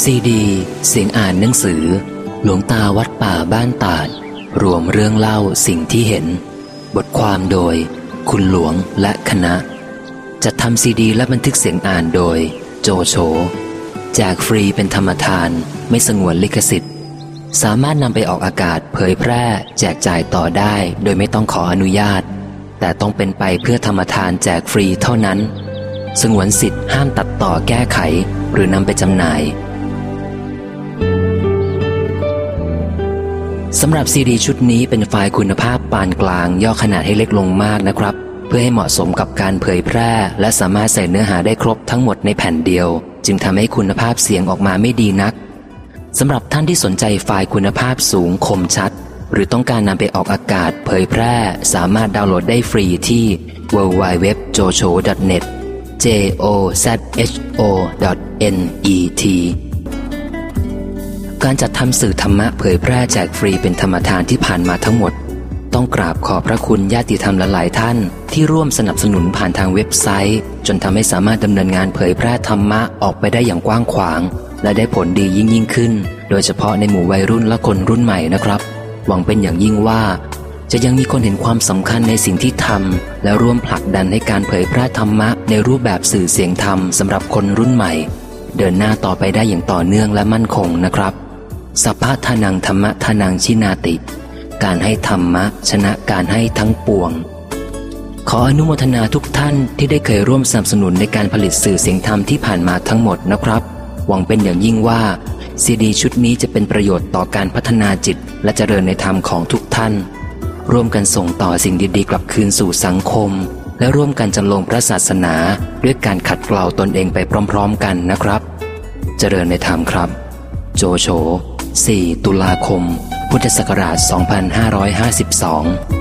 ซีดี เสียงอ่านหนังสือ หลวงตาวัดป่าบ้านตาด รวมเรื่องเล่าสิ่งที่เห็น บทความโดย คุณหลวงและคณะจะทำซีดีและบันทึกเสียงอ่านโดย โจโฉแจกฟรีเป็นธรรมทานไม่สงวนลิขสิทธิ์ สามารถนำไปออกอากาศเผยแพร่ แจกจ่ายต่อได้ โดยไม่ต้องขออนุญาต แต่ต้องเป็นไปเพื่อธรรมทานแจกฟรีเท่านั้น สงวนสิทธิ์ห้ามตัดต่อแก้ไขหรือนำไปจำหน่ายสำหรับซีดีชุดนี้เป็นไฟล์คุณภาพปานกลาง ย่อขนาดให้เล็กลงมากนะครับ เพื่อให้เหมาะสมกับการเผยแพร่ และสามารถใส่เนื้อหาได้ครบทั้งหมดในแผ่นเดียว จึงทำให้คุณภาพเสียงออกมาไม่ดีนักสำหรับท่านที่สนใจไฟล์คุณภาพสูงคมชัด หรือต้องการนำไปออกอากาศเผยแพร่สามารถดาวน์โหลดได้ฟรีที่ www.jocho.net j o z h o net การจัดทำสื่อธรรมะเผยแพร่แจกฟรีเป็นธรรมทานที่ผ่านมาทั้งหมด ต้องกราบขอบพระคุณญาติธรรมหลายท่าน ที่ร่วมสนับสนุนผ่านทางเว็บไซต์ จนทำให้สามารถดำเนินงานเผยแพร่ธรรมะออกไปได้อย่างกว้างขวาง และได้ผลดียิ่งยิ่งขึ้น โดยเฉพาะในหมู่วัยรุ่นและคนรุ่นใหม่นะครับ หวังเป็นอย่างยิ่งว่า จะยังมีคนเห็นความสำคัญในสิ่งที่ทำและร่วมผลักดันให้การเผยแพร่ธรรมะในรูปแบบสื่อเสียงธรรมสำหรับคนรุ่นใหม่ เดินหน้าต่อไปได้อย่างต่อเนื่องและมั่นคงนะครับสัพพะทานังธรรมะทานังชินาติ การให้ธรรมะ ชนะการให้ทั้งปวง ขออนุโมทนาทุกท่านที่ได้เคยร่วมสนับสนุนในการผลิตสื่อเสียงธรรมที่ผ่านมาทั้งหมดนะครับ หวังเป็นอย่างยิ่งว่าซีดีชุดนี้จะเป็นประโยชน์ต่อการพัฒนาจิต และเจริญในธรรมของทุกท่าน ร่วมกันส่งต่อสิ่งดีๆ กลับคืนสู่สังคม และร่วมกันจำลองพระศาสนาด้วยการขัดเกลาตนเองไปพร้อม ๆ กันนะครับ เจริญในธรรมครับ โจโฉ4ตุลาคม พุทธศักราช 2552